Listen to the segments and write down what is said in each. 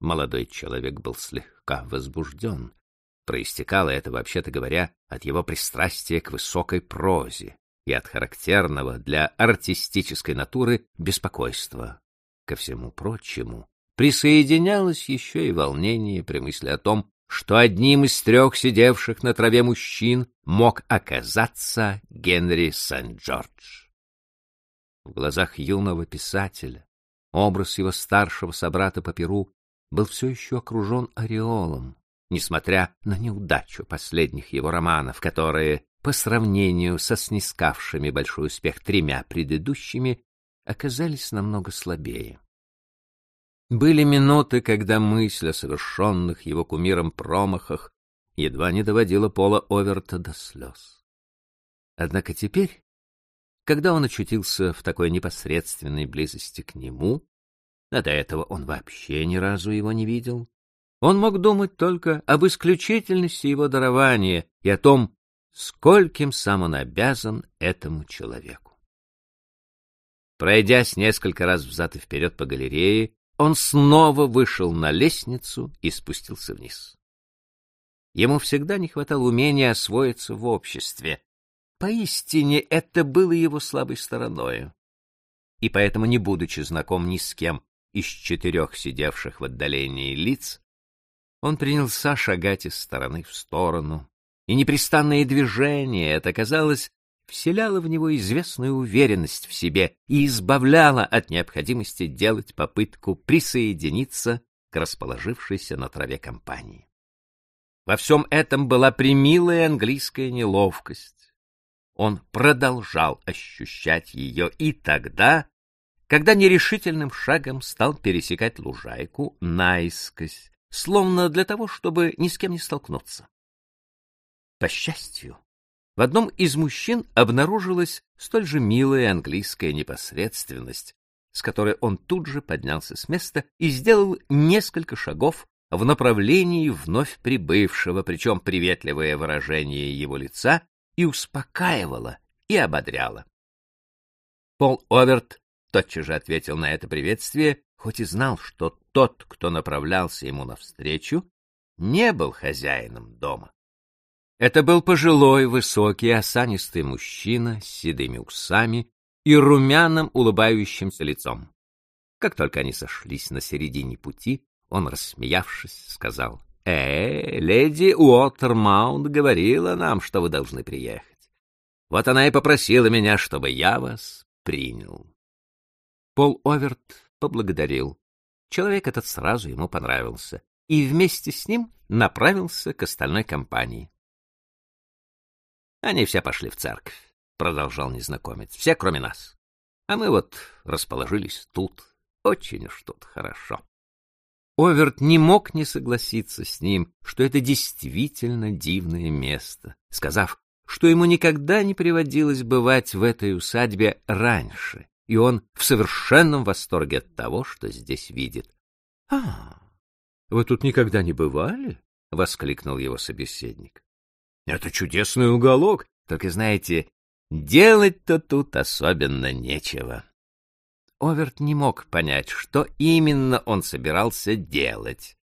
Молодой человек был слегка возбужден. Проистекало это, вообще-то говоря, от его пристрастия к высокой прозе и от характерного для артистической натуры беспокойства. Ко всему прочему, присоединялось еще и волнение при мысли о том, что одним из трех сидевших на траве мужчин мог оказаться Генри Сент-Джордж. В глазах юного писателя образ его старшего собрата по Перу был все еще окружен ореолом, несмотря на неудачу последних его романов, которые, по сравнению со снискавшими большой успех тремя предыдущими, оказались намного слабее. Были минуты, когда мысль о совершенных его кумиром промахах едва не доводила Пола Оверта до слез. Однако теперь, когда он очутился в такой непосредственной близости к нему, а до этого он вообще ни разу его не видел, он мог думать только об исключительности его дарования и о том, скольким сам он обязан этому человеку. Пройдясь несколько раз взад и вперед по галерее, он снова вышел на лестницу и спустился вниз. Ему всегда не хватало умения освоиться в обществе. Поистине это было его слабой стороною. И поэтому, не будучи знаком ни с кем из четырех сидевших в отдалении лиц, он принялся шагать из стороны в сторону, и непрестанное движение это, казалось, вселяло в него известную уверенность в себе и избавляло от необходимости делать попытку присоединиться к расположившейся на траве компании. Во всем этом была примилая английская неловкость. Он продолжал ощущать ее и тогда, когда нерешительным шагом стал пересекать лужайку наискось, словно для того, чтобы ни с кем не столкнуться. По счастью, в одном из мужчин обнаружилась столь же милая английская непосредственность, с которой он тут же поднялся с места и сделал несколько шагов в направлении вновь прибывшего, причем приветливое выражение его лица и успокаивало, и ободряло. Пол Оверт тотчас же ответил на это приветствие, хоть и знал, что тот, кто направлялся ему навстречу, не был хозяином дома. Это был пожилой, высокий, осанистый мужчина с седыми усами и румяным улыбающимся лицом. Как только они сошлись на середине пути, он, рассмеявшись, сказал, «Э, леди Уотермаунт говорила нам, что вы должны приехать. Вот она и попросила меня, чтобы я вас принял». Пол Оверт поблагодарил. Человек этот сразу ему понравился, и вместе с ним направился к остальной компании. Они все пошли в церковь, продолжал незнакомец. Все, кроме нас. А мы вот расположились тут. Очень уж тут хорошо. Оверт не мог не согласиться с ним, что это действительно дивное место, сказав, что ему никогда не приводилось бывать в этой усадьбе раньше, и он в совершенном восторге от того, что здесь видит. — А, вы тут никогда не бывали? — воскликнул его собеседник. Это чудесный уголок, только, знаете, делать-то тут особенно нечего. Оверт не мог понять, что именно он собирался делать.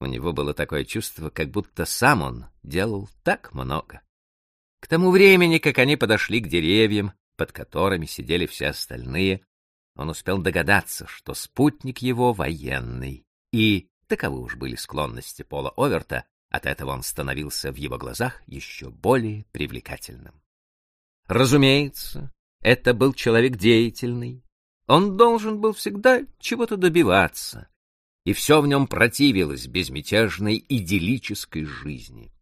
У него было такое чувство, как будто сам он делал так много. К тому времени, как они подошли к деревьям, под которыми сидели все остальные, он успел догадаться, что спутник его военный, и таковы уж были склонности Пола Оверта от этого он становился в его глазах еще более привлекательным. Разумеется, это был человек деятельный. Он должен был всегда чего-то добиваться, и все в нем противилось безмятежной идиллической жизни.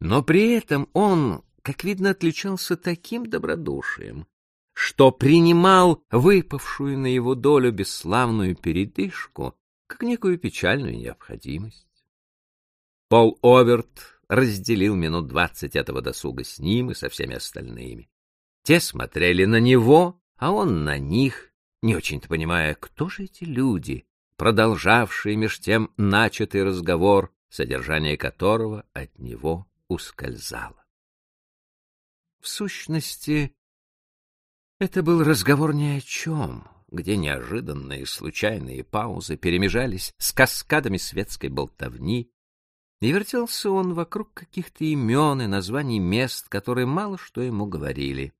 Но при этом он, как видно, отличался таким добродушием, что принимал выпавшую на его долю бесславную передышку как некую печальную необходимость. Пол Оверт разделил минут двадцать этого досуга с ним и со всеми остальными. Те смотрели на него, а он на них, не очень-то понимая, кто же эти люди, продолжавшие меж тем начатый разговор, содержание которого от него ускользало. В сущности, это был разговор ни о чем, где неожиданные случайные паузы перемежались с каскадами светской болтовни, и вертелся он вокруг каких-то имен и названий мест, которые мало что ему говорили.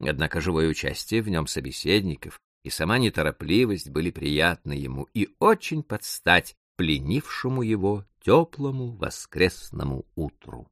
Однако живое участие в нем собеседников и сама неторопливость были приятны ему и очень подстать пленившему его теплому воскресному утру.